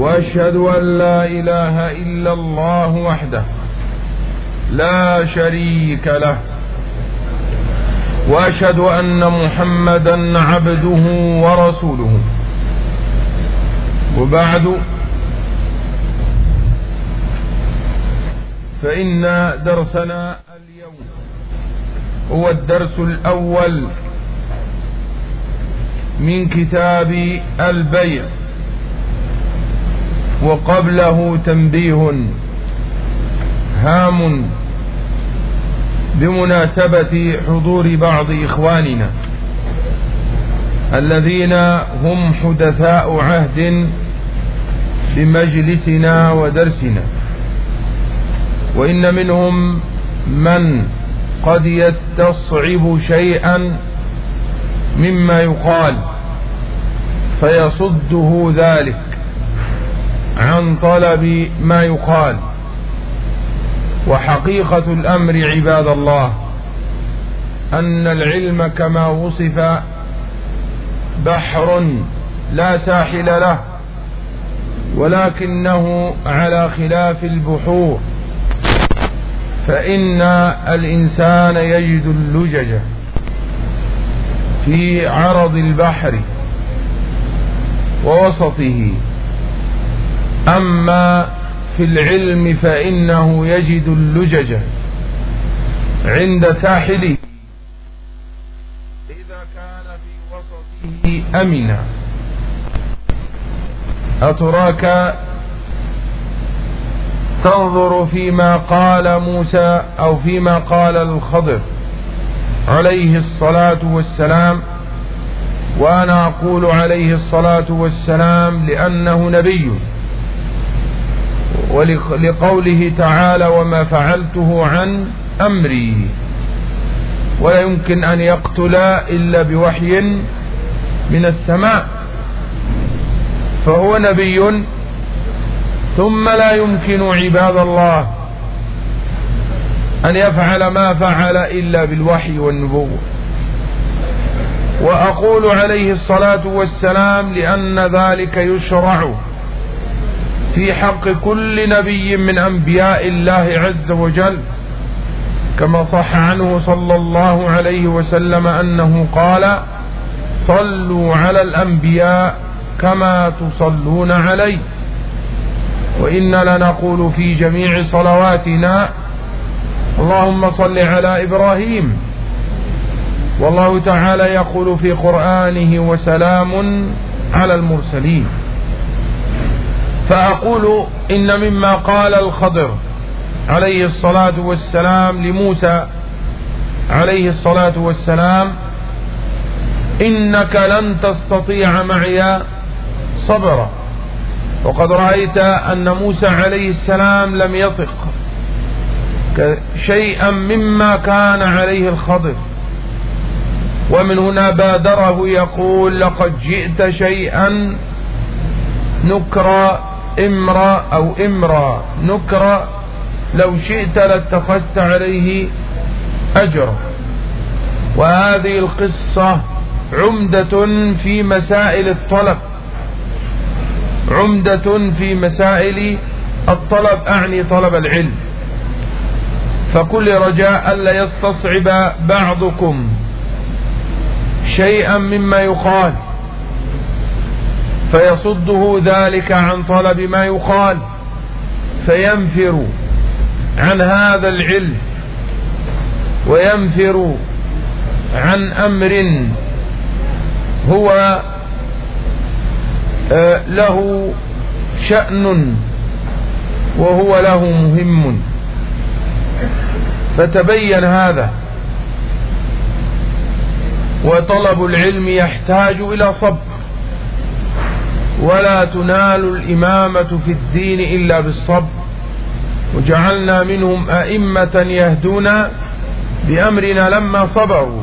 وأشهد أن لا إله إلا الله وحده لا شريك له وأشهد أن محمدا عبده ورسوله. وبعد فإن درسنا اليوم هو الدرس الأول من كتاب البيع. وقبله تنبيه هام بمناسبة حضور بعض إخواننا الذين هم حدثاء عهد بمجلسنا ودرسنا. وإن منهم من قد يستصعب شيئا مما يقال فيصده ذلك. عن طلب ما يقال. وحقيقة الأمر عباد الله أن العلم كما وصف بحر لا ساحل له ولكنه على خلاف البحور. فإن الإنسان يجد اللجج في عرض البحر ووسطه أما في العلم فإنه يجد اللجج عند ساحله. إذا كان في وسطه أمنا. أتراك تنظر فيما قال موسى أو فيما قال الخضر عليه الصلاة والسلام وأنا أقول عليه الصلاة والسلام لأنه نبي. ولقوله تعالى وما فعلته عن أمري. ولا يمكن أن يقتل إلا بوحي من السماء. فهو نبي. ثم لا يمكن عباد الله أن يفعل ما فعل إلا بالوحي والنبوة. وأقول عليه الصلاة والسلام لأن ذلك يشرع. في حق كل نبي من أنبياء الله عز وجل كما صح عنه صلى الله عليه وسلم أنه قال صلوا على الأنبياء كما تصلون علي. وإن لنقول في جميع صلواتنا اللهم صل على إبراهيم. والله تعالى يقول في قرآنه وسلام على المرسلين. فأقول إن مما قال الخضر عليه الصلاة والسلام لموسى عليه الصلاة والسلام إنك لن تستطيع معي صبرا. وقد رأيت أن موسى عليه السلام لم يطق شيئا مما كان عليه الخضر. ومن هنا بادره يقول لقد جئت شيئا نكرا امرأ أو امرا نكرا لو شئت لاتخذت عليه اجرا وهذه القصة عمدة في مسائل الطلب. عمدة في مسائل الطلب أعني طلب العلم. فكل رجاء ألا يستصعب بعضكم شيئا مما يقال. فيصده ذلك عن طلب ما يقال فينفر عن هذا العلم وينفر عن أمر هو آه، له شأن وهو له مهم. فتبين هذا وطلب العلم يحتاج إلى صبر. ولا تنال الإمامة في الدين إلا بالصبر. وجعلنا منهم أئمة يهدون بأمرنا لما صبروا.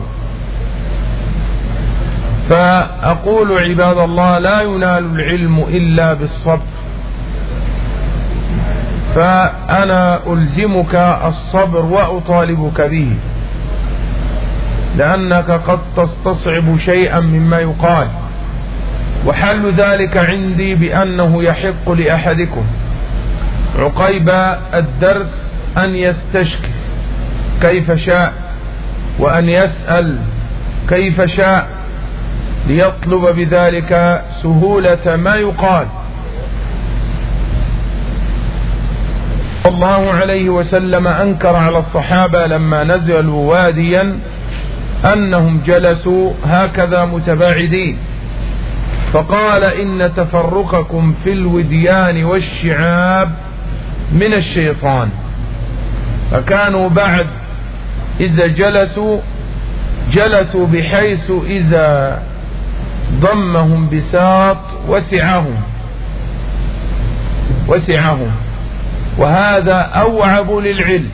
فأقول عباد الله لا ينال العلم إلا بالصبر. فأنا ألزمك الصبر وأطالبك به. لأنك قد تستصعب شيئا مما يقال. وحل ذلك عندي بأنه يحق لأحدكم. عقيب الدرس أن يستشكي كيف شاء وأن يسأل كيف شاء ليطلب بذلك سهولة ما يقال. الله عليه وسلم أنكر على الصحابة لما نزلوا واديا أنهم جلسوا هكذا متباعدين. فقال إن تفرقكم في الوديان والشعاب من الشيطان. فكانوا بعد إذا جلسوا جلسوا بحيث إذا ضمهم بساط وسعهم وسعهم. وهذا أوعب للعلم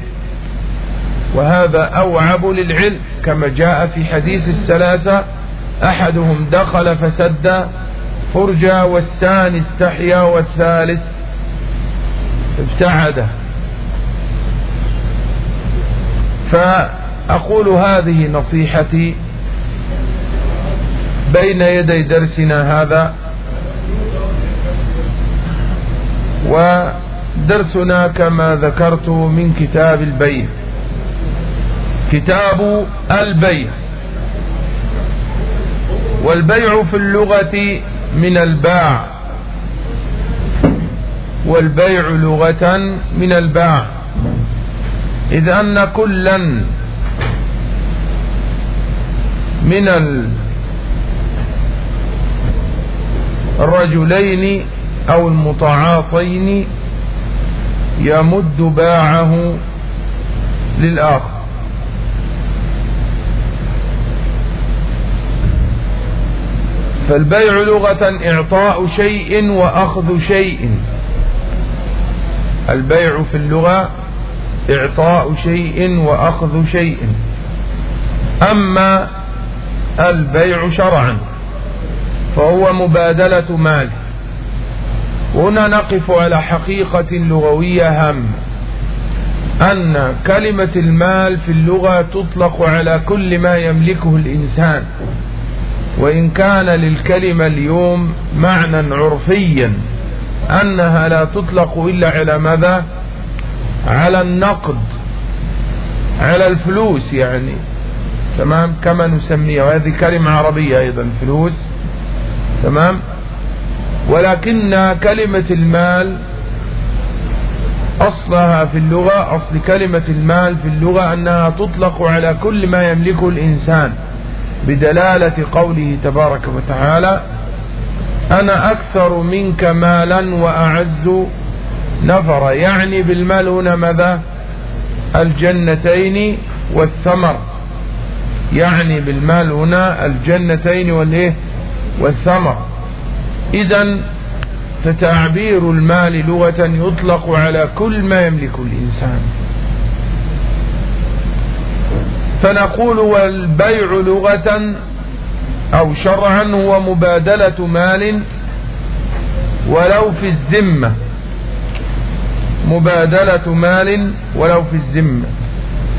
وهذا أوعب للعلم. كما جاء في حديث الثلاثة أحدهم دخل فسد فرجة والثاني استحيا والثالث ابتعد. فأقول هذه نصيحتي بين يدي درسنا هذا ودرسنا كما ذكرت من كتاب البيع. كتاب البيع. والبيع في اللغة من الباع. والبيع لغة من الباع. إذ أن كلا من الرجلين أو المتعاطين يمد باعه للآخر. فالبيع لغة إعطاء شيء وأخذ شيء. البيع في اللغة إعطاء شيء وأخذ شيء. أما البيع شرعا فهو مبادلة مال. هنا نقف على حقيقة لغوية هامة أن كلمة المال في اللغة تطلق على كل ما يملكه الإنسان. وإن كان للكلمة اليوم معنى عرفيا أنها لا تطلق إلا على ماذا؟ على النقد على الفلوس يعني. تمام؟ كما نسميها. وهذه كلمة عربية أيضا فلوس. تمام؟ ولكن كلمة المال أصلها في اللغة أصل كلمة المال في اللغة أنها تطلق على كل ما يملكه الإنسان. بدلالة قوله تبارك وتعالى أنا أكثر منك مالا وأعز نفر يعني بالمال هنا ماذا؟ الجنتين والثمر. يعني بالمال هنا الجنتين والإيه؟ والثمر. اذا فتعبير المال لغة يطلق على كل ما يملك الإنسان. فنقول والبيع لغة أو شرعا هو مبادلة مال ولو في الذمة. مبادلة مال ولو في الذمة.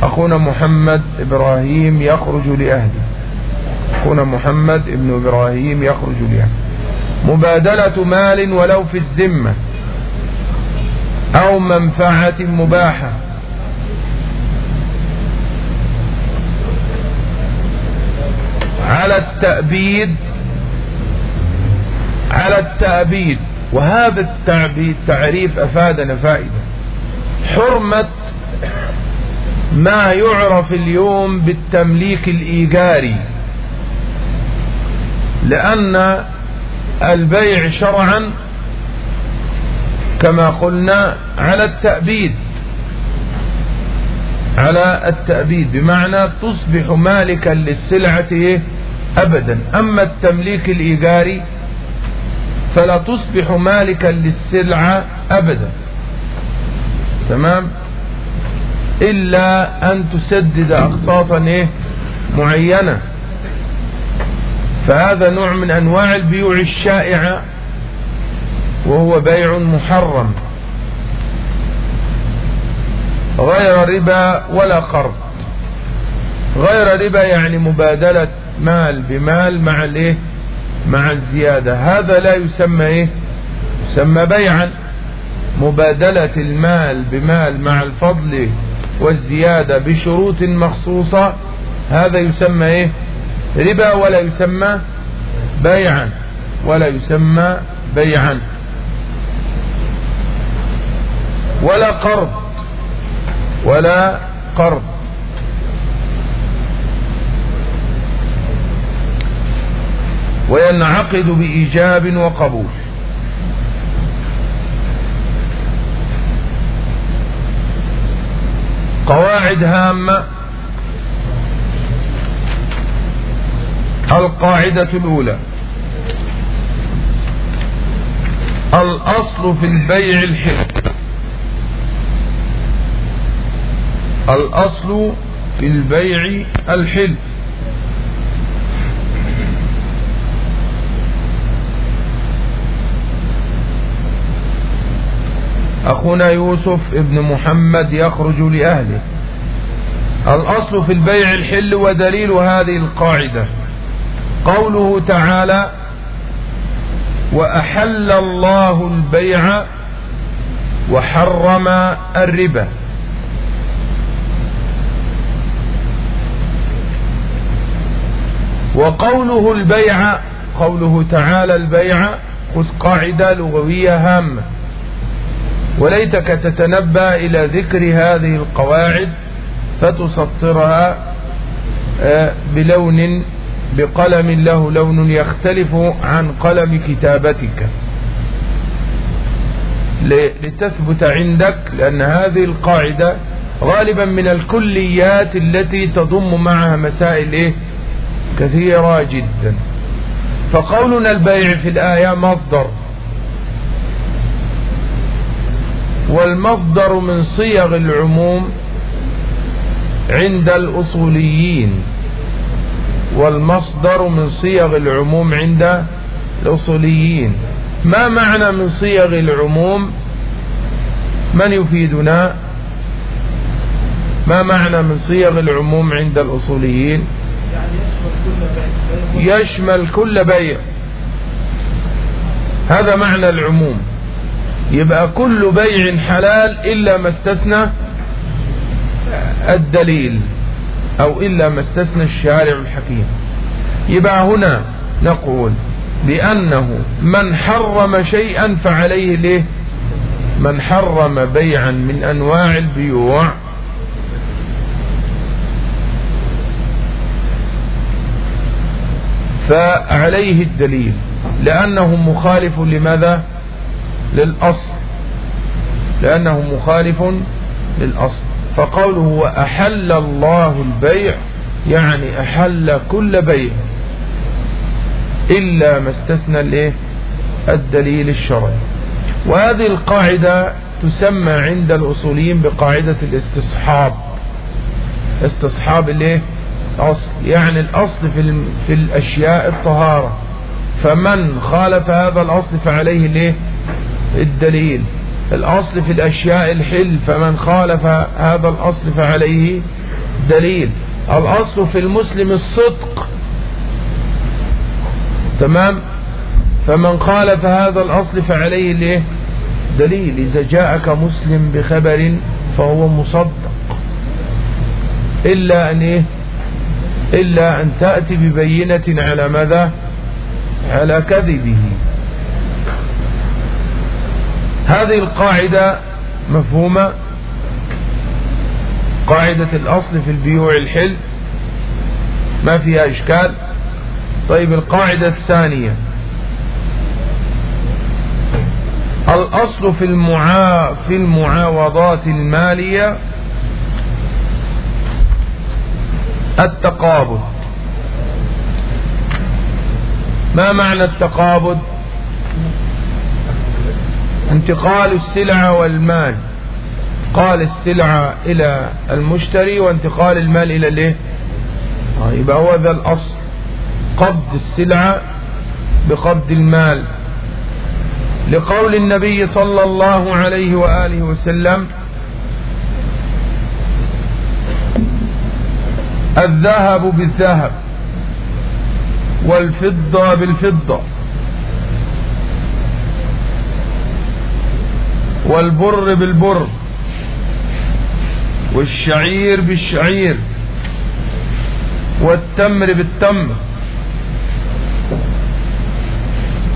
أخونا محمد إبراهيم يخرج لأهله. أخونا محمد ابن إبراهيم يخرج لأهله. مبادلة مال ولو في الذمة. أو منفعة مباحة. على التأبيد على التأبيد. وهذا التعبيد تعريف أفادنا فائدة. حرمة ما يعرف اليوم بالتمليك الإيجاري. لأن البيع شرعا كما قلنا على التأبيد. على التأبيد. بمعنى تصبح مالكا للسلعة أبدا. أما التمليك الإيجاري فلا تصبح مالكا للسلعة أبدا. تمام؟ إلا أن تسدد أقساطا إيه؟ معينة. فهذا نوع من أنواع البيوع الشائعة وهو بيع محرم. غير ربا ولا قرض. غير ربا يعني مبادلة مال بمال مع الايه؟ مع الزيادة. هذا لا يسمى إيه؟ يسمى بيعا. مبادلة المال بمال مع الفضل والزيادة بشروط مخصوصة هذا يسمى إيه؟ ربا ولا يسمى بيعا. ولا يسمى بيعا. ولا قرض. ولا قرض. وينعقد بإيجاب وقبول. قواعد هامة. القاعدة الأولى. الأصل في البيع الحل الأصل في البيع الحل أخونا يوسف ابن محمد يخرج لأهله. الأصل في البيع الحل ودليل هذه القاعدة. قوله تعالى وأحل الله البيع وحرم الربا. وقوله البيع قوله تعالى البيع خذ قاعدة لغوية هامة. وليتك تتنبى إلى ذكر هذه القواعد فتسطرها آه، بلون بقلم له لون يختلف عن قلم كتابتك. لتثبت عندك لأن هذه القاعدة غالبا من الكليات التي تضم معها مسائل إيه؟ كثيرة جدا. فقولنا البيع في الآية مصدر. والمصدر من صيغ العموم عند الأصوليين والمصدر من صيغ العموم عند الأصوليين. ما معنى من صيغ العموم؟ من يفيدنا؟ ما معنى من صيغ العموم عند الأصوليين؟ يشمل كل بيع. هذا معنى العموم. يبقى كل بيع حلال إلا ما استثنى الدليل أو إلا ما استثنى الشارع الحكيم. يبقى هنا نقول بأنه من حرم شيئا فعليه ليه؟ من حرم بيعا من أنواع البيوع. فعليه الدليل. لأنه مخالف لماذا؟ للأصل لأنه مخالف للأصل. فقوله وأحل الله البيع يعني أحل كل بيع إلا ما استثنى الإيه؟ الدليل الشرعي. وهذه القاعدة تسمى عند الأصوليين بقاعدة الاستصحاب. استصحاب الإيه؟ أصل يعني الأصل في, في الأشياء الطهارة. فمن خالف هذا الأصل فعليه الإيه؟ الدليل. الأصل في الأشياء الحل فمن خالف هذا الأصل فعليه دليل. الأصل في المسلم الصدق. تمام؟ فمن خالف هذا الأصل فعليه الايه دليل. إذا جاءك مسلم بخبر فهو مصدق. إلا أن إيه؟ إلا أن تأتي ببينة على ماذا؟ على كذبه. هذه القاعدة مفهومة؟ قاعدة الأصل في البيوع الحل. ما فيها إشكال؟ طيب القاعدة الثانية. الأصل في المعا في المعاوضات المالية التقابض. ما معنى التقابض؟ انتقال السلعة والمال. انتقال السلعة إلى المشتري وانتقال المال إلى الإيه؟ آه، يبقى هو ذا الأصل. قبض السلعة بقبض المال. لقول النبي صلى الله عليه وآله وسلم الذهب بالذهب والفضة بالفضة. والبر بالبر والشعير بالشعير والتمر بالتمر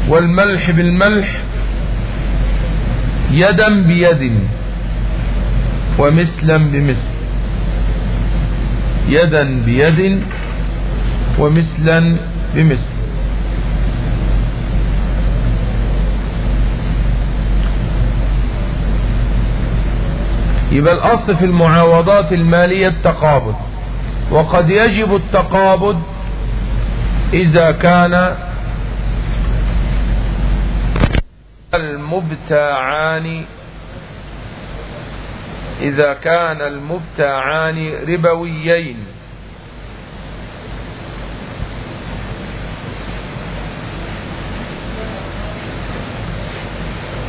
والملح بالملح يدا بيد ومثلا بمثل يدا بيد ومثلا بمثل يبقى الأصل في المعاوضات المالية التقابض. وقد يجب التقابض إذا كان المبتاعان إذا كان المبتاعان ربويين.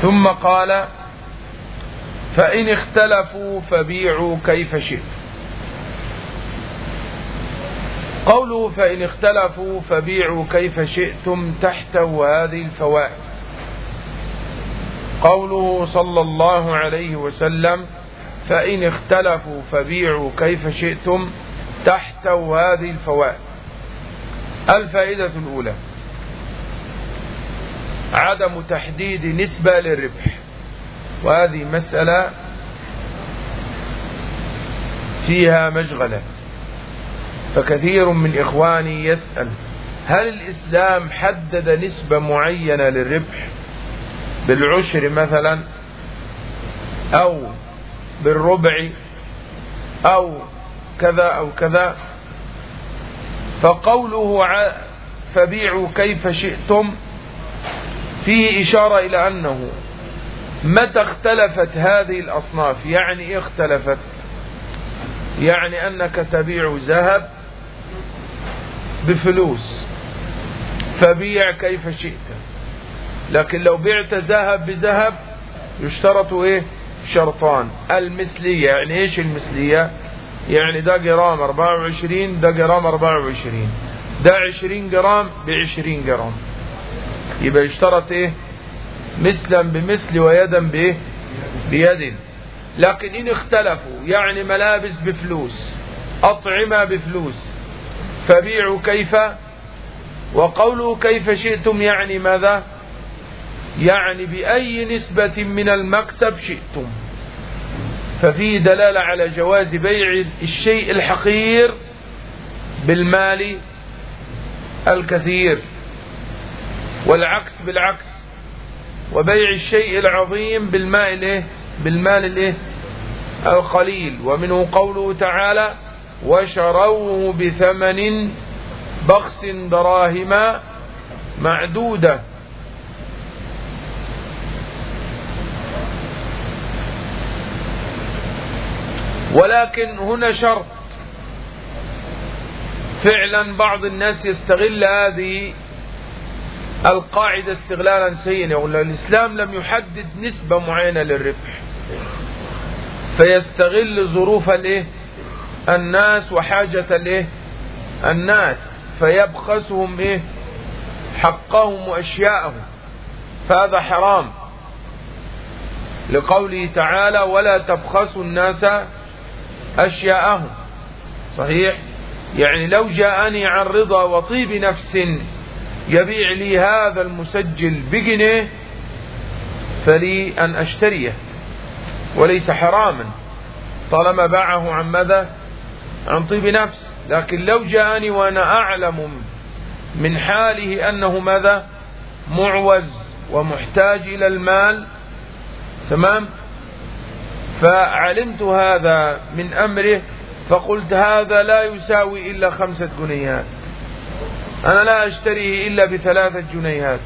ثم قال فإن اختلفوا فبيعوا كيف شئت. قوله فإن اختلفوا فبيعوا كيف شئتم تحته هذه الفوائد. قوله صلى الله عليه وسلم فإن اختلفوا فبيعوا كيف شئتم تحته هذه الفوائد. الفائدة الأولى عدم تحديد نسبة للربح. وهذه مسألة فيها مشغلة فكثير من إخواني يسأل هل الإسلام حدد نسبة معينة للربح بالعشر مثلا أو بالربع أو كذا أو كذا؟ فقوله فبيعوا كيف شئتم فيه إشارة إلى أنه متى اختلفت هذه الأصناف؟ يعني إيه اختلفت؟ يعني أنك تبيع ذهب بفلوس فبيع كيف شئت. لكن لو بعت ذهب بذهب يشترط إيه؟ شرطان. المثلية يعني إيش المثلية؟ يعني ده جرام 24 ده جرام 24 ده 20 جرام ب 20 جرام. يبقى يشترط إيه؟ مثلا بمثل ويدا بيد. لكن إن اختلفوا يعني ملابس بفلوس أطعمة بفلوس فبيعوا كيف؟ وقولوا كيف شئتم يعني ماذا؟ يعني بأي نسبة من المكسب شئتم. ففيه دلالة على جواز بيع الشيء الحقير بالمال الكثير. والعكس بالعكس وبيع الشيء العظيم بالماء الايه؟ بالمال الايه؟ القليل. ومنه قوله تعالى وشروه بثمن بخس دراهم معدودة. ولكن هنا شرط. فعلا بعض الناس يستغل هذه القاعدة استغلالا سيئا. يقول الإسلام لم يحدد نسبة معينة للربح. فيستغل ظروف الإيه؟ الناس وحاجة الإيه؟ الناس. فيبخسهم إيه؟ حقهم وأشياءهم. فهذا حرام. لقوله تعالى ولا تبخسوا الناس أشياءهم. صحيح؟ يعني لو جاءني عن رضا وطيب نفس يبيع لي هذا المسجل بجنيه فلي أن أشتريه وليس حراما. طالما باعه عن ماذا؟ عن طيب نفس. لكن لو جاءني وأنا أعلم من حاله أنه ماذا؟ معوز ومحتاج إلى المال تمام؟ فعلمت هذا من أمره فقلت هذا لا يساوي إلا خمسة جنيهات. أنا لا أشتريه إلا بثلاثة جنيهات.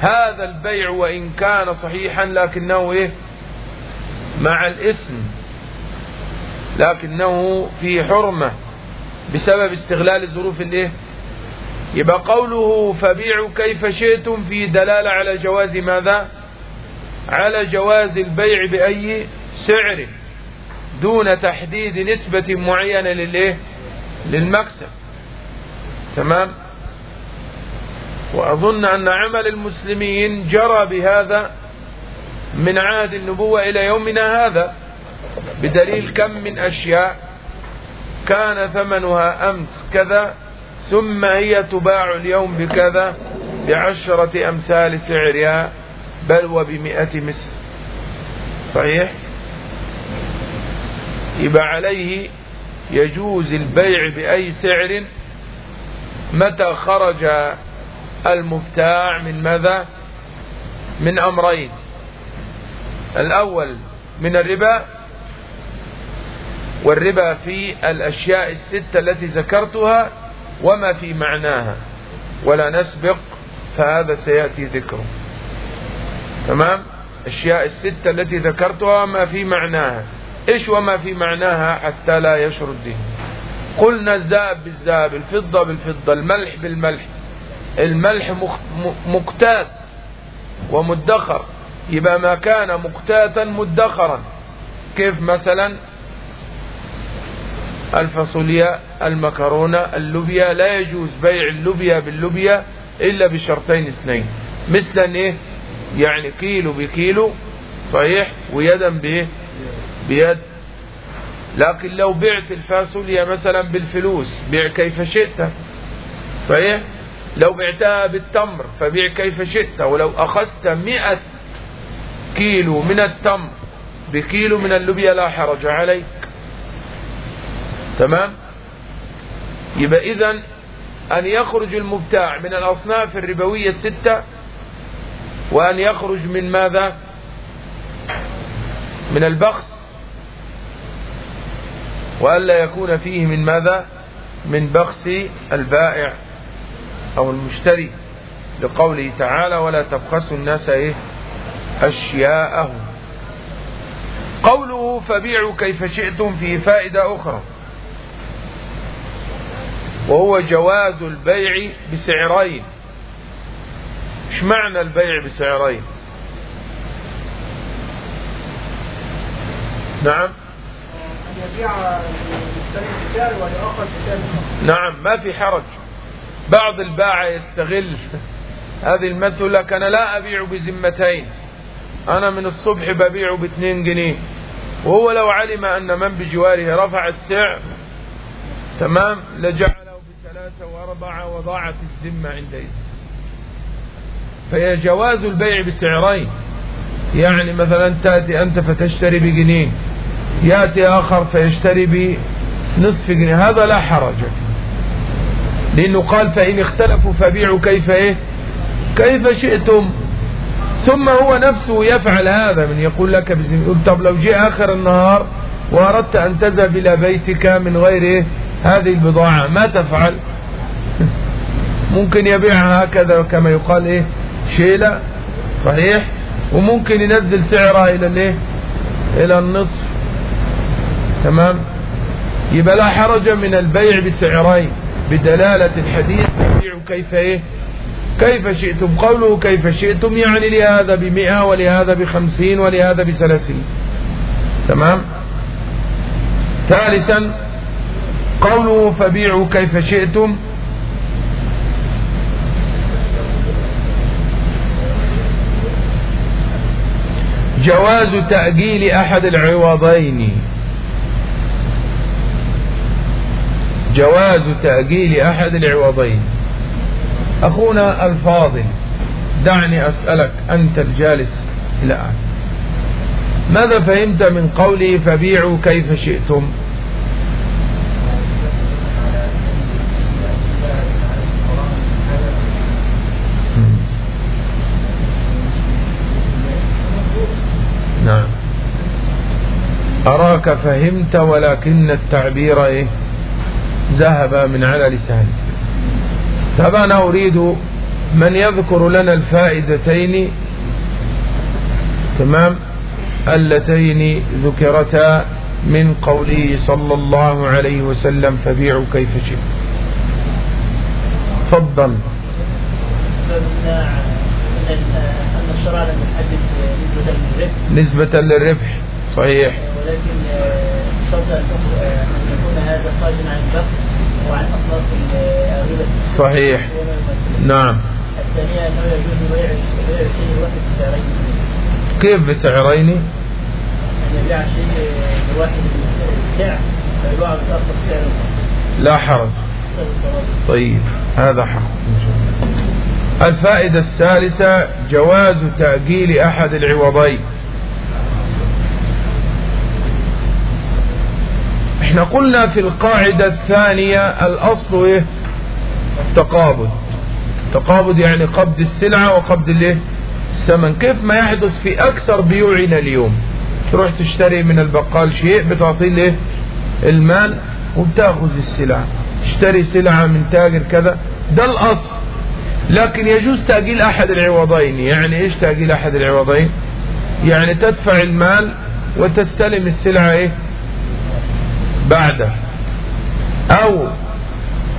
هذا البيع وإن كان صحيحا لكنه إيه؟ مع الاسم لكنه في حرمة بسبب استغلال الظروف الايه يبقى قوله فبيعوا كيف شئتم في دلالة على جواز ماذا؟ على جواز البيع بأي سعر دون تحديد نسبة معينة للإيه؟ للمكسب. تمام؟ وأظن أن عمل المسلمين جرى بهذا من عهد النبوة إلى يومنا هذا بدليل كم من أشياء. كان ثمنها أمس كذا ثم هي تباع اليوم بكذا بعشرة أمثال سعرها بل وبمئة مثل صحيح؟ يبقى عليه يجوز البيع بأي سعر متى خرج المبتاع من ماذا؟ من أمرين. الأول من الربا والربا في الأشياء الستة التي ذكرتها وما في معناها. ولا نسبق فهذا سيأتي ذكره. تمام؟ الأشياء الستة التي ذكرتها وما في معناها. إيش وما في معناها حتى لا يشرد قلنا الذهب بالذهب الفضة بالفضة الملح بالملح. الملح مقتات ومدخر. يبقى ما كان مقتاتا مدخرا. كيف مثلا؟ الفاصوليا المكرونة اللوبيا. لا يجوز بيع اللوبيا باللوبيا إلا بشرطين اثنين. مثلا إيه؟ يعني كيلو بكيلو صحيح ويدا بإيه بيد. لكن لو بعت الفاصوليا مثلا بالفلوس بيع كيف شئت. صحيح؟ لو بعتها بالتمر فبيع كيف شئت ولو أخذت مئة كيلو من التمر بكيلو من اللوبيا لا حرج عليك. تمام؟ يبقى إذن أن يخرج المبتاع من الأصناف الربوية الستة وأن يخرج من ماذا؟ من البخس وألا يكون فيه من ماذا؟ من بخس البائع. أو المشتري لقوله تعالى ولا تبخسوا الناس إيه؟ أشياءهم. قوله فبيعوا كيف شئتم فيه فائدة أخرى. وهو جواز البيع بسعرين. إيش معنى البيع بسعرين؟ نعم. نعم ما في حرج. بعض الباعة يستغل هذه المسألة. كان لا أبيع بذمتين. أنا من الصبح ببيع باثنين جنيه. وهو لو علم أن من بجواره رفع السعر تمام لجعله بثلاثة وأربعة وضاعت الذمة عندئذ فهي جواز البيع بسعرين. يعني مثلا تأتي أنت فتشتري بجنيه يأتي آخر فيشتري بنصف جنيه. هذا لا حرج. لأنه قال فإن اختلفوا فبيعوا كيف إيه؟ كيف شئتم. ثم هو نفسه يفعل هذا من يقول لك. طب لو جاء آخر النهار وأردت أن تذهب إلى بيتك من غير إيه؟ هذه البضاعة ما تفعل؟ ممكن يبيعها هكذا كما يقال إيه؟ شيلة صحيح؟ وممكن ينزل سعرها إلى الإيه؟ إلى النصف. تمام؟ يبقى لا حرج من البيع بسعرين. بدلالة الحديث فبيعوا كيف إيه؟ كيف شئتم قوله كيف شئتم يعني لهذا بمئة ولهذا بخمسين ولهذا بثلاثين. تمام؟ ثالثا قوله فبيعوا كيف شئتم. جواز تأجيل أحد العوضين. جواز تأجيل أحد العوضين. أخونا الفاضل دعني أسألك أنت الجالس الآن. ماذا فهمت من قوله فبيعوا كيف شئتم؟ نعم. أراك فهمت ولكن التعبير إيه؟ ذهب من على لساني طب أنا أريد من يذكر لنا الفائدتين تمام اللتين ذكرتا من قوله صلى الله عليه وسلم فبيعوا كيف شئت. تفضل. نسبة للربح صحيح. ولكن شرط أن يكون هذا خارجا عن البخس وعن أصناف الربا صحيح. نعم. الثانية أنه يجوز بيع شيء الواحد بسعرين كيف بسعرين؟ أن يبيع شيء بواحد السعر فيباع بأصل سعر لا حرج. طيب هذا حق. الفائدة الثالثة جواز تأجيل أحد العوضين. إحنا قلنا في القاعدة الثانية الأصل إيه؟ تقابض تقابض يعني قبض السلعة وقبض الإيه؟ الثمن كيف ما يحدث في أكثر بيوعنا اليوم؟ تروح تشتري من البقال شيء بتعطيه الإيه؟ المال وبتأخذ السلعة. اشتري سلعة من تاجر كذا. ده الأصل. لكن يجوز تأجيل أحد العوضين. يعني إيش تأجيل أحد العوضين؟ يعني تدفع المال وتستلم السلعة إيه؟ بعده. أو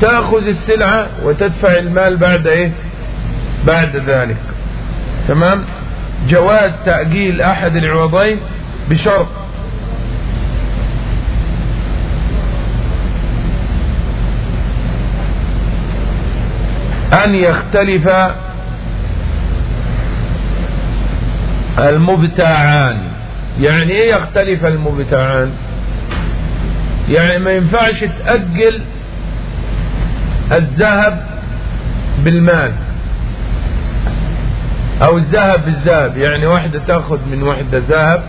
تأخذ السلعة وتدفع المال بعد إيه؟ بعد ذلك. تمام؟ جواز تأجيل أحد العوضين بشرط. أن يختلف المبتاعان. يعني إيه يختلف المبتاعان؟ يعني ما ينفعش تأجل الذهب بالمال أو الذهب بالذهب. يعني واحدة تأخذ من واحدة ذهب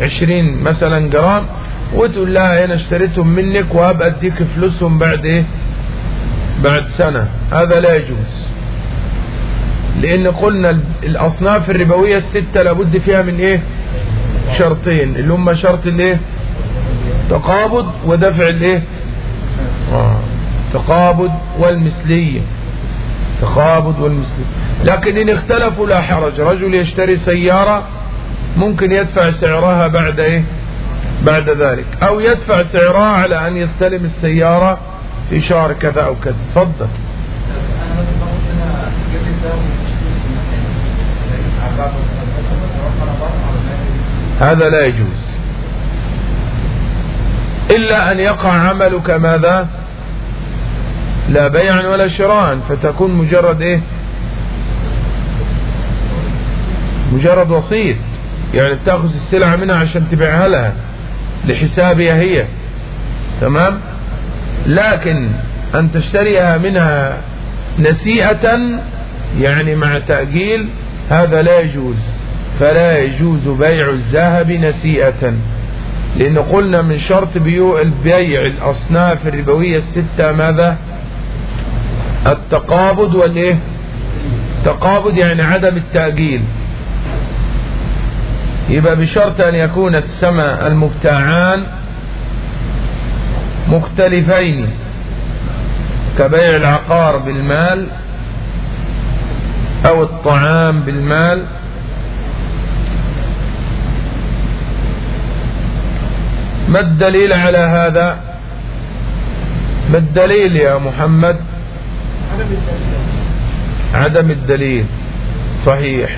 عشرين مثلا جرام وتقول لها أنا اشتريتهم منك وهبقى أديك فلوسهم بعد إيه؟ بعد سنة. هذا لا يجوز. لأن قلنا الأصناف الربوية الستة لابد فيها من إيه؟ شرطين. اللي هم شرط الإيه؟ تقابض ودفع الايه؟ آه. تقابض والمثلية. تقابض والمثلية. لكن إن اختلفوا لا حرج. رجل يشتري سيارة ممكن يدفع سعرها بعد إيه؟ بعد ذلك. أو يدفع سعرها على أن يستلم السيارة في شهر كذا أو كذا. تفضل. هذا لا يجوز. إلا أن يقع عملك ماذا؟ لا بيعا ولا شراء فتكون مجرد إيه؟ مجرد وسيط يعني بتاخذ السلعة منها عشان تبيعها لها لحسابها هي. تمام؟ لكن أن تشتريها منها نسيئة يعني مع تأجيل هذا لا يجوز. فلا يجوز بيع الذهب نسيئة. لأن قلنا من شرط بيوع البيع الأصناف الربوية الستة ماذا؟ التقابض والإيه؟ تقابض يعني عدم التأجيل. يبقى بشرط أن يكون السماء المبتاعان مختلفين كبيع العقار بالمال أو الطعام بالمال ما الدليل على هذا؟ ما الدليل يا محمد؟ عدم الدليل. صحيح.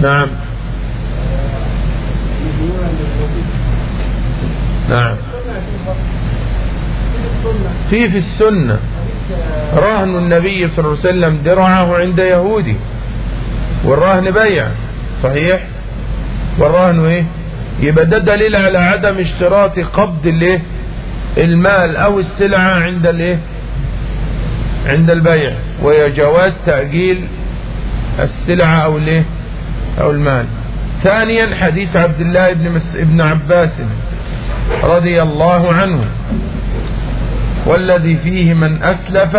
نعم. نعم. في في السنة. رهن النبي صلى الله عليه وسلم درعه عند يهودي. والرهن بيع. صحيح؟ والرهن إيه؟ يبقى ده دليل على عدم اشتراط قبض الايه؟ المال أو السلعة عند الايه؟ عند البيع. وهي جواز تأجيل السلعة أو الايه؟ أو المال. ثانيا حديث عبد الله بن, مس... ابن عباس رضي الله عنه. والذي فيه من أسلف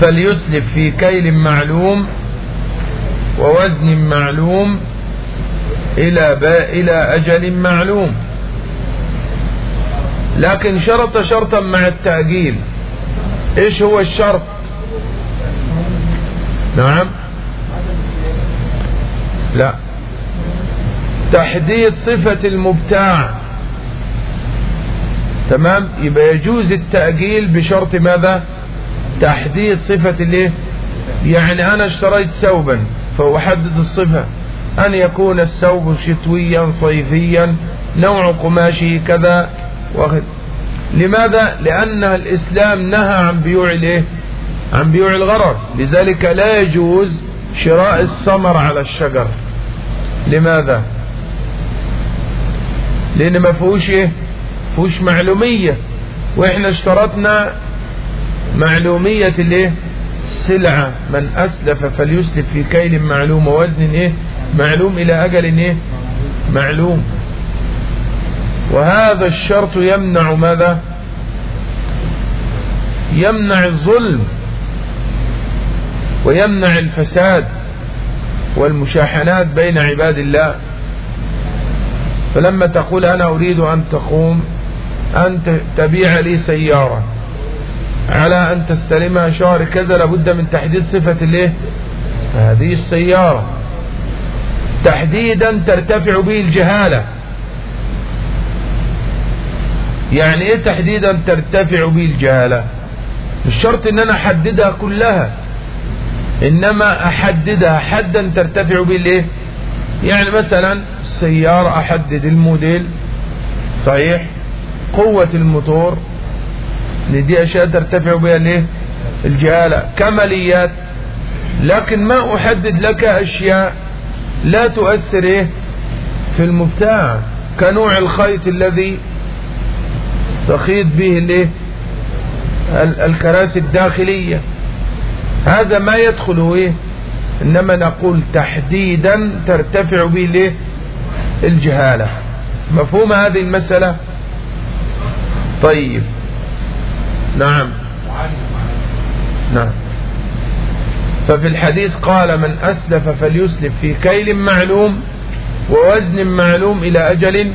فليسلف في كيل معلوم ووزن معلوم إلى, إلى أجل معلوم. لكن شرط شرطا مع التأجيل. إيش هو الشرط؟ نعم. لا. تحديد صفة المبتاع. تمام؟ يبقى يجوز التأجيل بشرط ماذا؟ تحديد صفة الايه؟ يعني أنا اشتريت ثوبا فأحدد الصفة. أن يكون الثوب شتويا صيفيا نوع قماشه كذا. واخد لماذا؟ لأن الإسلام نهى عن بيوع الإيه؟ عن بيوع الغرر. لذلك لا يجوز شراء الثمر على الشجر. لماذا؟ لأن ما فيهوش إيه؟ فيهوش معلومية. وإحنا اشترطنا معلومية الإيه؟ السلعة من أسلف فليسلف في كيل معلوم ووزن إيه؟ معلوم إلى أجل إيه معلوم. وهذا الشرط يمنع ماذا؟ يمنع الظلم ويمنع الفساد والمشاحنات بين عباد الله. فلما تقول أنا أريد أن تقوم أن تبيع لي سيارة. على أن تستلمها شهر كذا لابد من تحديد صفة الإيه؟ هذه السيارة. تحديدا ترتفع به الجهالة. يعني إيه تحديدا ترتفع به الجهالة؟ مش شرط إن أنا أحددها كلها. إنما أحددها حدا ترتفع به الإيه؟ يعني مثلا السيارة أحدد الموديل. صحيح؟ قوة الموتور. دي أشياء ترتفع بها الإيه؟ الجهالة. كماليات. لكن ما أحدد لك أشياء لا تؤثر إيه؟ في المبتاع. كنوع الخيط الذي تخيط به الايه الكراسي الداخلية. هذا ما يدخل إيه؟ إنما نقول تحديدا ترتفع به الايه الجهالة. مفهوم هذه المسألة؟ طيب. نعم. نعم. ففي الحديث قال من أسلف فليسلف في كيل معلوم ووزن معلوم إلى أجل.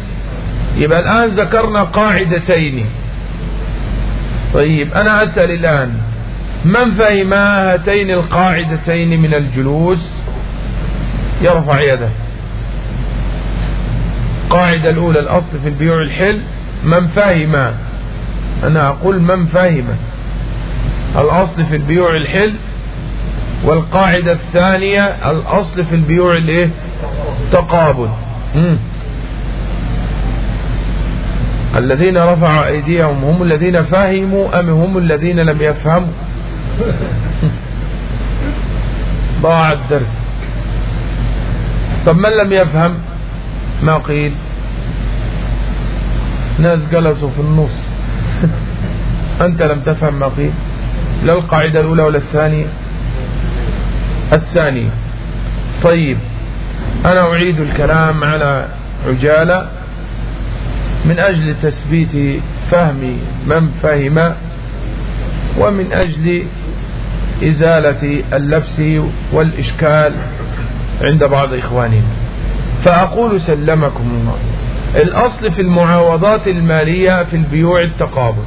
يبقى الآن ذكرنا قاعدتين. طيب أنا أسأل الآن من فهم هاتين القاعدتين من الجلوس؟ يرفع يده. القاعدة الأولى الأصل في البيوع الحل من فهم أنا أقول من فهم. الأصل في البيوع الحل والقاعدة الثانية الأصل في البيوع الإيه؟ تقابل. الذين رفعوا أيديهم هم الذين فهموا أم هم الذين لم يفهموا؟ ضاع الدرس. طب من لم يفهم؟ ما قيل؟ ناس جلسوا في النص. أنت لم تفهم ما قيل؟ لا القاعدة الأولى ولا الثانية؟ الثانية طيب أنا أعيد الكلام على عجالة من أجل تثبيت فهم من فهم ومن أجل إزالة اللبس والإشكال عند بعض إخواننا. فأقول سلمكم الله الأصل في المعاوضات المالية في البيوع التقابض.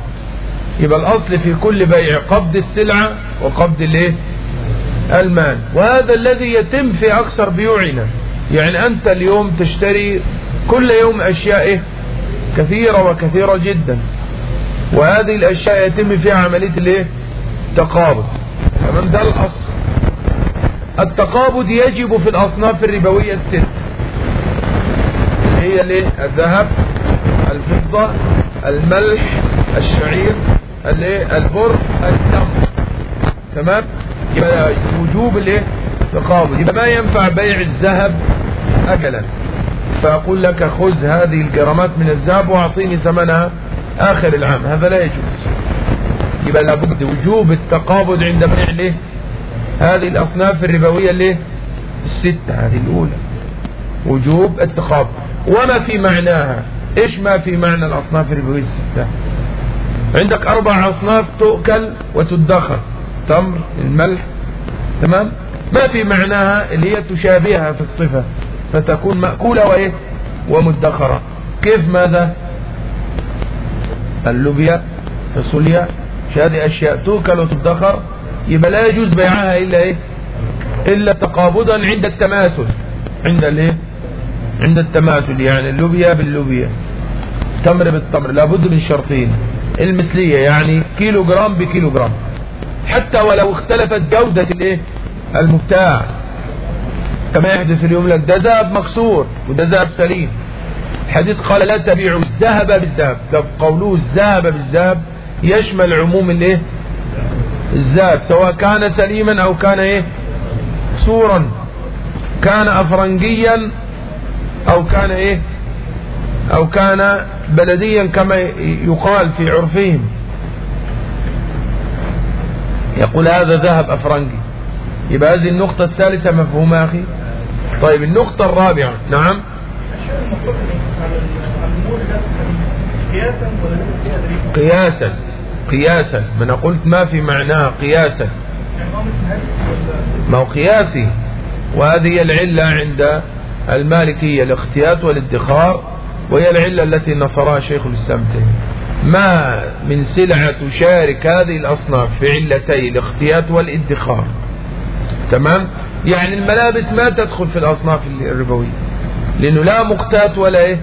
يبقى الأصل في كل بيع قبض السلعة وقبض الايه؟ المال وهذا الذي يتم في أكثر بيوعنا. يعني أنت اليوم تشتري كل يوم أشياء إيه؟ كثيرة وكثيرة جدا. وهذه الأشياء يتم فيها عملية الإيه؟ تقابض تمام؟ ده الأصل. التقابض يجب في الأصناف الربوية الست. هي الإيه؟ الذهب الفضة الملح الشعير الإيه؟ البر التمر تمام؟ يبقى وجوب الايه؟ تقابض يبقى ما ينفع بيع الذهب اجلا فأقول لك خذ هذه الجرامات من الذهب وأعطيني ثمنها آخر العام. هذا لا يجوز. يبقى لابد وجوب التقابض عند بيع الايه؟ هذه الأصناف الربوية الايه؟ الستة هذه الأولى. وجوب التقابض. وما في معناها؟ إيش ما في معنى الأصناف الربوية الستة؟ عندك أربع أصناف تؤكل وتدخر. تمر الملح تمام؟ ما في معناها اللي هي تشابهها في الصفة فتكون مأكولة وإيه؟ ومدخرة. كيف ماذا؟ اللوبيا فاصوليا هذه أشياء تؤكل وتدخر يبقى لا يجوز بيعها إلا إيه؟ إلا تقابضا عند التماثل. عند الإيه؟ عند التماثل يعني اللوبيا باللوبيا تمر بالتمر لابد من شرطين. المثلية يعني كيلو جرام بكيلو جرام حتى ولو اختلفت جودة الايه؟ المبتاع. كما يحدث اليوم لك ده ذهب مكسور وده ذهب سليم. الحديث قال لا تبيعوا الذهب بالذهب. قوله الذهب بالذهب يشمل عموم الايه؟ الذهب سواء كان سليما أو كان إيه؟ صورا كان أفرنجيا أو كان إيه؟ أو كان بلديا كما يقال في عرفهم. يقول هذا ذهب أفرنجي. يبقى هذه النقطة الثالثة مفهومة أخي؟ طيب النقطة الرابعة. نعم. قياسا. قياسا. ما أنا قلت ما في معناه قياسا. ما هو قياسي. وهذه العلة عند المالكية الاختيات والادخار وهي العلة التي نصرها شيخ الإسلام ما من سلعة تشارك هذه الأصناف في علتي الاختيات والادخار. تمام؟ يعني الملابس ما تدخل في الأصناف الربوية. لأنه لا مقتات ولا إيه؟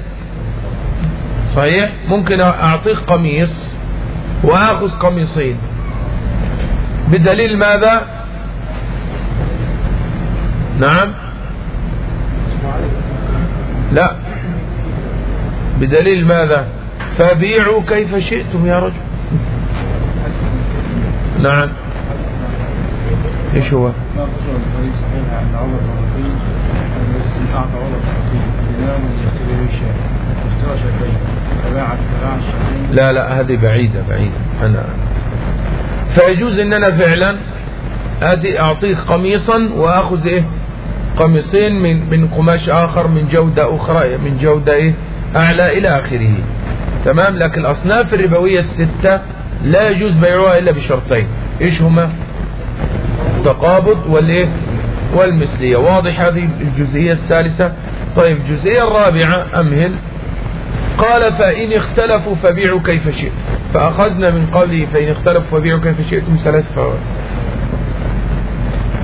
صحيح؟ ممكن أعطيك قميص وآخذ قميصين. بدليل ماذا؟ نعم؟ لا. بدليل ماذا؟ فبيعوا كيف شئتم يا رجل. نعم. إيش هو؟ لا لا هذه بعيدة بعيدة. أنا فيجوز ان أنا فعلا ادي أعطيه قميصا وأخذ إيه؟ قميصين من من قماش آخر من جودة أخرى من جودة إيه؟ أعلى إلى آخره. تمام؟ لكن الأصناف الربوية الستة لا يجوز بيعها إلا بشرطين. إيش هما؟ التقابض والإيه؟ والمثلية. واضح هذه الجزئية الثالثة؟ طيب الجزئية الرابعة امهل قال فإن اختلفوا فبيعوا كيف شئت. فأخذنا من قوله فإن اختلفوا فبيعوا كيف شئتم ثلاث فوائد.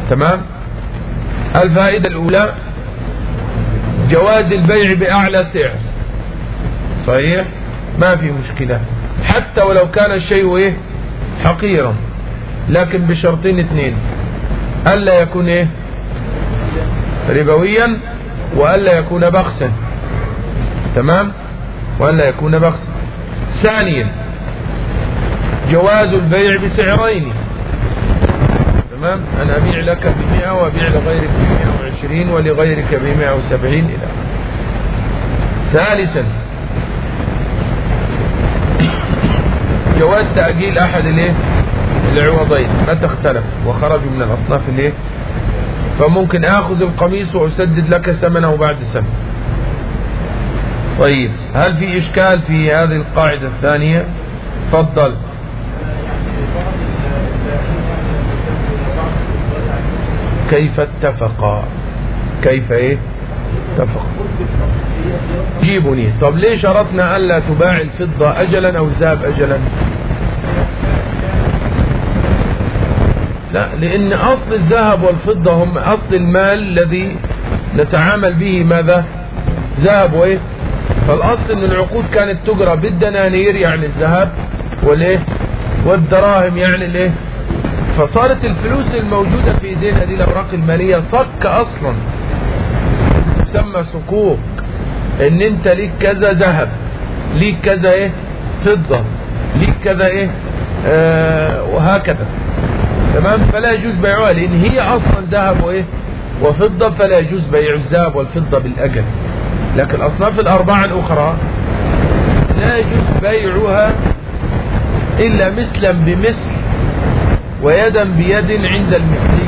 تمام؟ الفائدة الأولى جواز البيع بأعلى سعر. صحيح؟ ما في مشكلة. حتى ولو كان الشيء إيه؟ حقيرا. لكن بشرطين اثنين. ألا يكون إيه؟ ربويا وألا يكون بخسا. تمام؟ وألا يكون بخسا. ثانيا جواز البيع بسعرين. تمام؟ أنا أبيع لك بمئة وأبيع لغيرك بمئة وعشرين ولغيرك بمئة وسبعين إلى ثالثا جواز تأجيل أحد الايه؟ العوضين. متى اختلف وخرجوا من الأصناف الايه؟ فممكن آخذ القميص وأسدد لك ثمنه بعد سنة طيب. هل في إشكال في هذه القاعدة الثانية؟ تفضل. كيف اتفقا؟ كيف إيه؟ اتفق. جيبني طب ليه شرطنا ألا تباع الفضة اجلا أو الذهب اجلا؟ لا لأن أصل الذهب والفضة هم أصل المال الذي نتعامل به ماذا؟ ذهب وإيه؟ فالأصل إن العقود كانت تجرى بالدنانير يعني الذهب والإيه؟ والدراهم يعني الإيه؟ فصارت الفلوس الموجودة في ايدينا دي الأوراق المالية صك أصلا. تسمى صكوك ان انت ليك كذا ذهب ليك كذا إيه فضة ليك كذا إيه آه وهكذا. تمام؟ فلا يجوز بيعها لأن هي أصلا ذهب وإيه وفضة فلا يجوز بيع الذهب والفضة بالأجل. لكن الأصناف الأربعة الأخرى لا يجوز بيعها إلا مثلا بمثل ويدا بيد عند المثلية.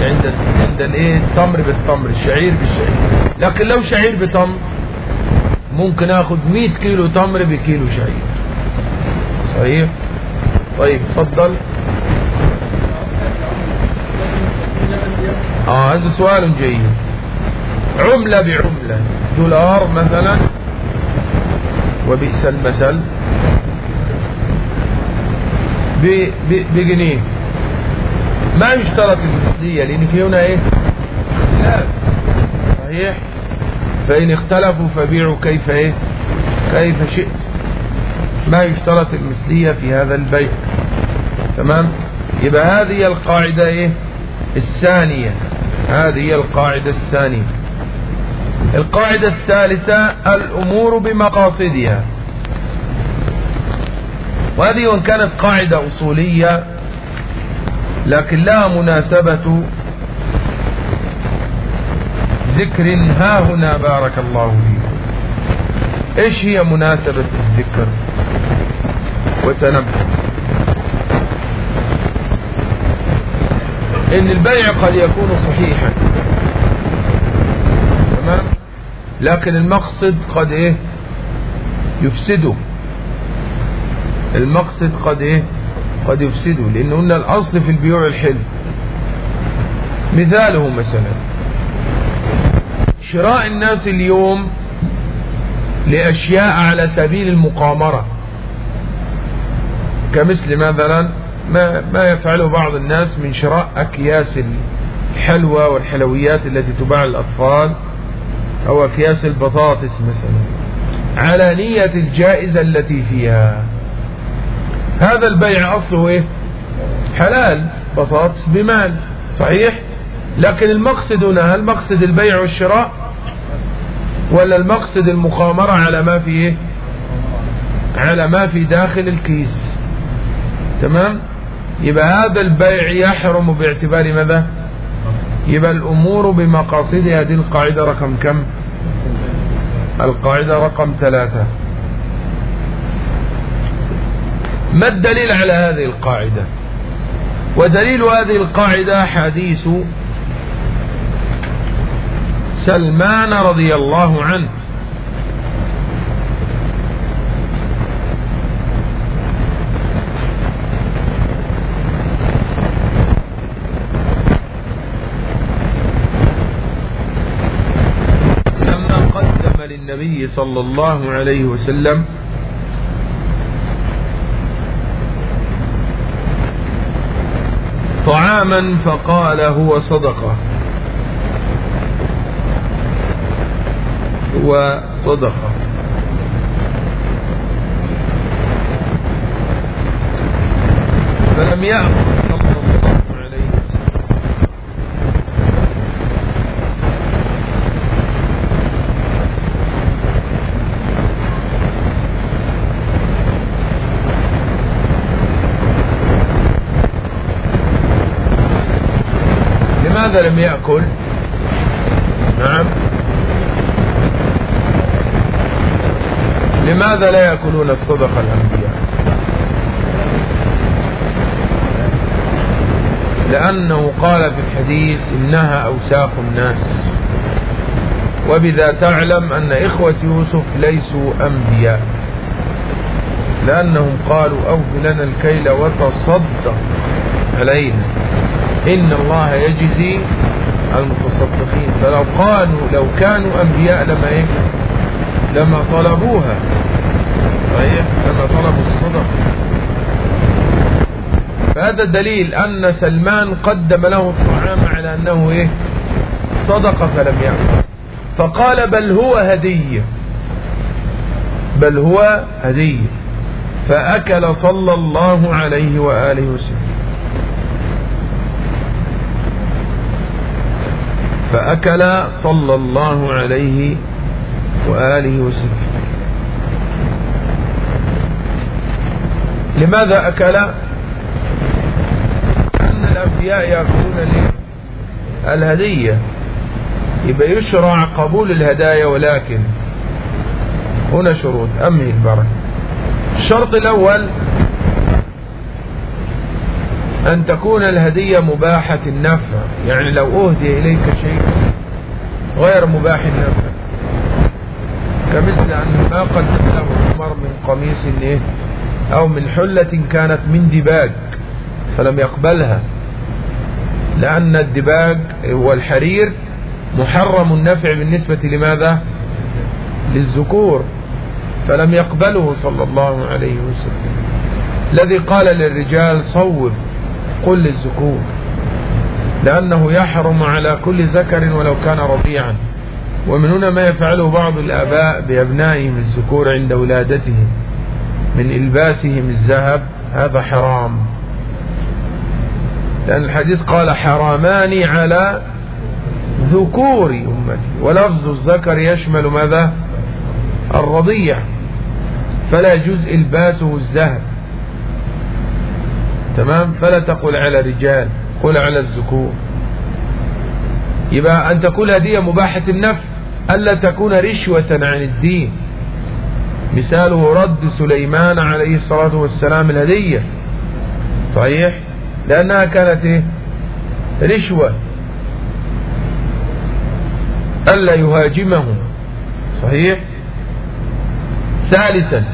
عند عند الايه التمر بالتمر الشعير بالشعير. لكن لو شعير بتمر ممكن اخد 100 كيلو تمر بكيلو شعير. صحيح؟ طيب اتفضل آه هذا سؤال جيد. عملة بعملة. دولار مثلا. وبئس المثل. بجنيه. ما يشترط المثلية لأن في هنا إيه؟ خلاف صحيح؟ فإن اختلفوا فبيعوا كيف إيه؟ كيف شئت. ما يشترط المثلية في هذا البيع. تمام؟ يبقى هذه القاعدة إيه؟ الثانية. هذه القاعدة الثانية. القاعدة الثالثة الأمور بمقاصدها. وهذه وإن كانت قاعدة أصولية لكن لها مناسبة ذكر ها هنا بارك الله فيكم إيش هي مناسبة الذكر؟ وتنبه. إن البيع قد يكون صحيحا. تمام؟ لكن المقصد قد إيه؟ يفسده. المقصد قد إيه؟ قد يفسده لأن قلنا الأصل في البيوع الحلم. مثاله مثلا شراء الناس اليوم لأشياء على سبيل المقامرة. كمثل مثلا ما, ما يفعله بعض الناس من شراء أكياس الحلوى والحلويات التي تباع للأطفال أو أكياس البطاطس مثلا. على نية الجائزة التي فيها. هذا البيع أصله إيه؟ حلال. بطاطس بمال. صحيح؟ لكن المقصد هنا هل مقصد البيع والشراء؟ ولا المقصد المخامرة على ما في إيه؟ على ما في داخل الكيس. تمام؟ يبقى هذا البيع يحرم باعتبار ماذا؟ يبقى الأمور بمقاصدها هذه القاعدة رقم كم؟ القاعدة رقم ثلاثة. ما الدليل على هذه القاعدة؟ ودليل هذه القاعدة حديث سلمان رضي الله عنه. لما قدم للنبي صلى الله عليه وسلم طعاما فقال هو صدقة. وصدقة فلم يأخذ صلى الله عليه لماذا لم يأكل. نعم. لماذا لا يأكلون الصدقة الأنبياء؟ لأنه قال في الحديث إنها أوساخ الناس. وبذا تعلم أن إخوة يوسف ليسوا أنبياء. لأنهم قالوا أوف لنا الكيل وتصدق علينا. إن الله يجزي المتصدقين. فلو قالوا لو كانوا أنبياء لما إيه؟ لما طلبوها. صحيح لما طلبوا الصدقة فهذا دليل أن سلمان قدم له الطعام على أنه إيه؟ صدقة فلم يأكل فقال بل هو هدية بل هو هدية فأكل صلى الله عليه وآله وسلم. فأكل صلى الله عليه وآله وسلم. لماذا أكل؟ أن الأنبياء يأكلون الهدية يبقى يشرع قبول الهدايا ولكن هنا شروط. أمه البركة. الشرط الأول أن تكون الهدية مباحة النفع. يعني لو أهدي إليك شيء غير مباح النفع. كمثل أن ما قدم له عمر من قميص إيه؟ أو من حلة كانت من دباج فلم يقبلها. لأن الدباج والحرير محرم النفع بالنسبة لماذا؟ للذكور. فلم يقبله صلى الله عليه وسلم. الذي قال للرجال صوب. قل للذكور لأنه يحرم على كل ذكر ولو كان رضيعا. ومن هنا ما يفعله بعض الآباء بأبنائهم الذكور عند ولادتهم من إلباسهم الذهب هذا حرام. لأن الحديث قال حرامان على ذكور أمتي ولفظ الذكر يشمل ماذا؟ الرضيع. فلا يجوز إلباسه الذهب. تمام؟ فلا تقل على رجال قل على الذكور. يبقى أن تكون هدية مباحة النفع ألا تكون رشوة عن الدين. مثاله رد سليمان عليه الصلاة والسلام الهدية. صحيح؟ لأنها كانت إيه؟ رشوة. ألا يهاجمهم. صحيح؟ ثالثا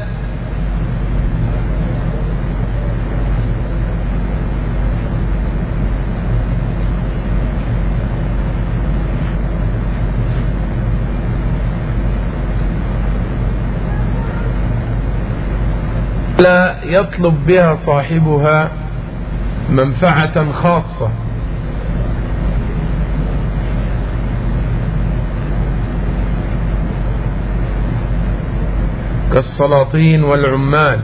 لا يطلب بها صاحبها منفعة خاصة. كالسلاطين والعمال.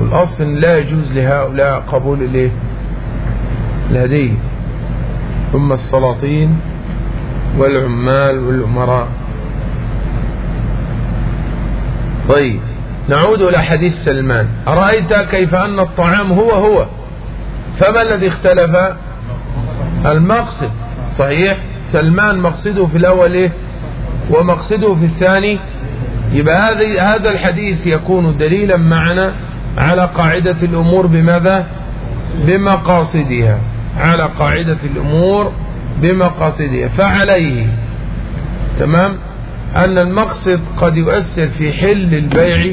والأصل لا يجوز لهؤلاء قبول الايه الهدية ثم السلاطين والعمال والأمراء. طيب. نعود إلى حديث سلمان. أرأيت كيف أن الطعام هو هو؟ فما الذي اختلف؟ المقصد. صحيح. سلمان مقصده في الأول إيه؟ ومقصده في الثاني. يبقى هذا هذا الحديث يكون دليلا معنا على قاعدة الأمور بماذا؟ بمقاصدها. على قاعدة الأمور بمقاصدها. فعليه. تمام؟ أن المقصد قد يؤثر في حل البيع